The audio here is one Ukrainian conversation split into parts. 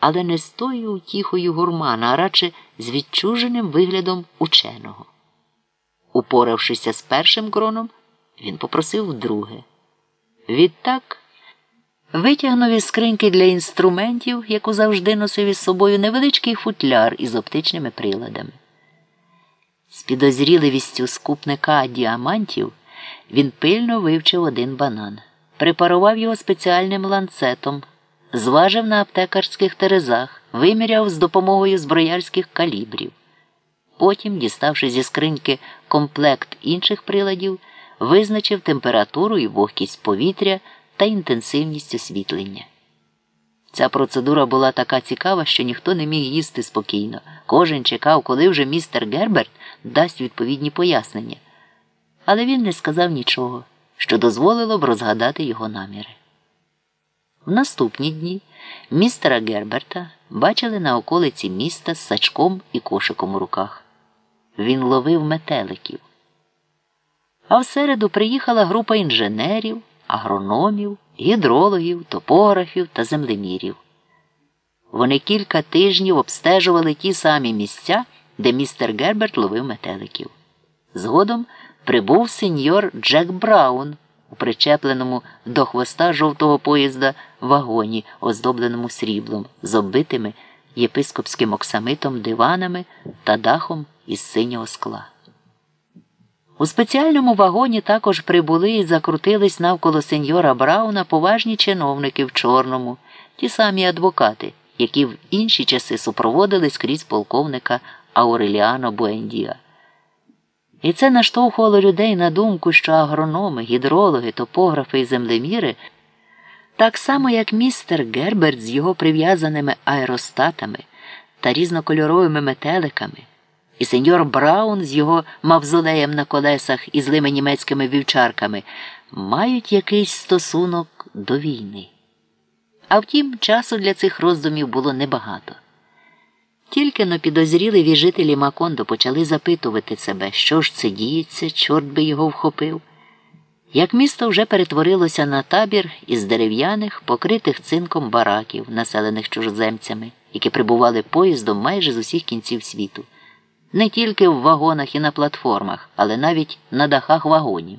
але не з тою утіхою гурмана, а радше з відчуженим виглядом ученого. Упоравшися з першим кроном, він попросив вдруге. Відтак витягнув із скриньки для інструментів, яку завжди носив із собою невеличкий футляр із оптичними приладами. З підозріливістю скупника діамантів він пильно вивчив один банан, препарував його спеціальним ланцетом, зважив на аптекарських терезах, виміряв з допомогою зброярських калібрів. Потім, діставши зі скриньки комплект інших приладів, визначив температуру і вогкість повітря та інтенсивність освітлення. Ця процедура була така цікава, що ніхто не міг їсти спокійно. Кожен чекав, коли вже містер Герберт дасть відповідні пояснення. Але він не сказав нічого, що дозволило б розгадати його наміри. В наступні дні містера Герберта бачили на околиці міста з сачком і кошиком у руках. Він ловив метеликів. А в середу приїхала група інженерів, агрономів, гідрологів, топографів та землемірів. Вони кілька тижнів обстежували ті самі місця, де містер Герберт ловив метеликів. Згодом прибув сеньор Джек Браун у причепленому до хвоста жовтого поїзда вагоні, оздобленому сріблом, з оббитими єпископським оксамитом диванами та дахом із синього скла. У спеціальному вагоні також прибули і закрутились навколо сеньора Брауна поважні чиновники в чорному, ті самі адвокати, які в інші часи супроводили скрізь полковника Ауреліано Буендія. І це наштовхувало людей на думку, що агрономи, гідрологи, топографи і землеміри, так само як містер Герберт з його прив'язаними аеростатами та різнокольоровими метеликами, і сеньор Браун з його мавзолеєм на колесах і злими німецькими вівчарками, мають якийсь стосунок до війни. А втім, часу для цих роздумів було небагато. Тільки но підозріливі жителі Макондо почали запитувати себе, що ж це діється, чорт би його вхопив. Як місто вже перетворилося на табір із дерев'яних, покритих цинком бараків, населених чужоземцями, які прибували поїздом майже з усіх кінців світу, не тільки в вагонах і на платформах, але навіть на дахах вагонів.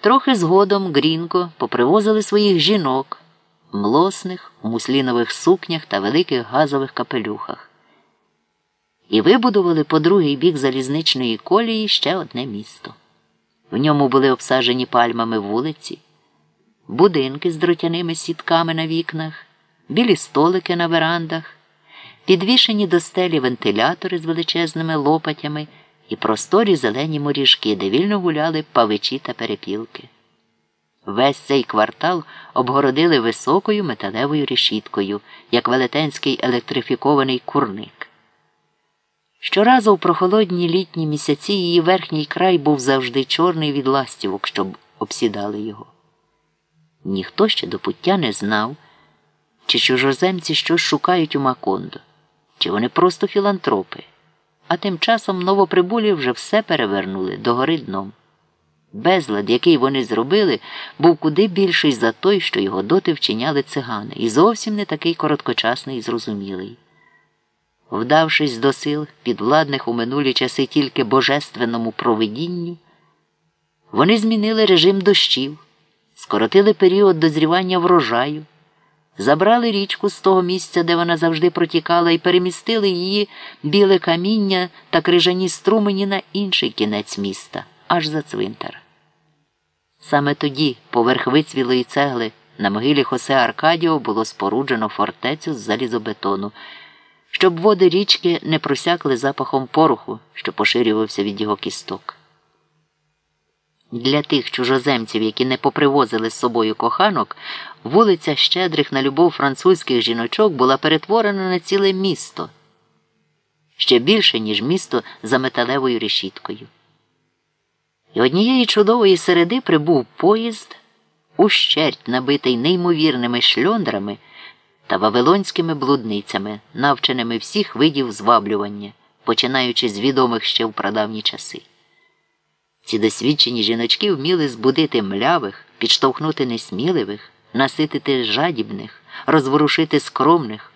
Трохи згодом Грінко попривозили своїх жінок млосних, у муслінових сукнях та великих газових капелюхах. І вибудували по другий бік залізничної колії ще одне місто. В ньому були обсаджені пальмами вулиці, будинки з дротяними сітками на вікнах, білі столики на верандах, підвішені до стелі вентилятори з величезними лопатями і просторі зелені моріжки, де вільно гуляли павичі та перепілки. Весь цей квартал обгородили високою металевою решіткою, як велетенський електрифікований курник. Щоразу в прохолодні літні місяці її верхній край був завжди чорний від ластівок, щоб обсідали його. Ніхто ще до пуття не знав, чи чужоземці щось шукають у Макондо, чи вони просто філантропи, а тим часом новоприбулі вже все перевернули догори дном. Безлад, який вони зробили, був куди більший за той, що його доти вчиняли цигани, і зовсім не такий короткочасний і зрозумілий. Вдавшись до сил, підвладних у минулі часи тільки божественному провидінню, вони змінили режим дощів, скоротили період дозрівання врожаю, забрали річку з того місця, де вона завжди протікала, і перемістили її біле каміння та крижані струмені на інший кінець міста, аж за цвинтар. Саме тоді, поверх вицвілої цегли, на могилі Хосе Аркадіо було споруджено фортецю з залізобетону, щоб води річки не просякли запахом пороху, що поширювався від його кісток. Для тих чужоземців, які не попривозили з собою коханок, вулиця щедрих на любов французьких жіночок була перетворена на ціле місто ще більше, ніж місто за металевою решіткою. І однієї чудової середи прибув поїзд, ущерть набитий неймовірними шльондрами та вавилонськими блудницями, навченими всіх видів зваблювання, починаючи з відомих ще в прадавні часи. Ці досвідчені жіночки вміли збудити млявих, підштовхнути несміливих, наситити жадібних, розворушити скромних,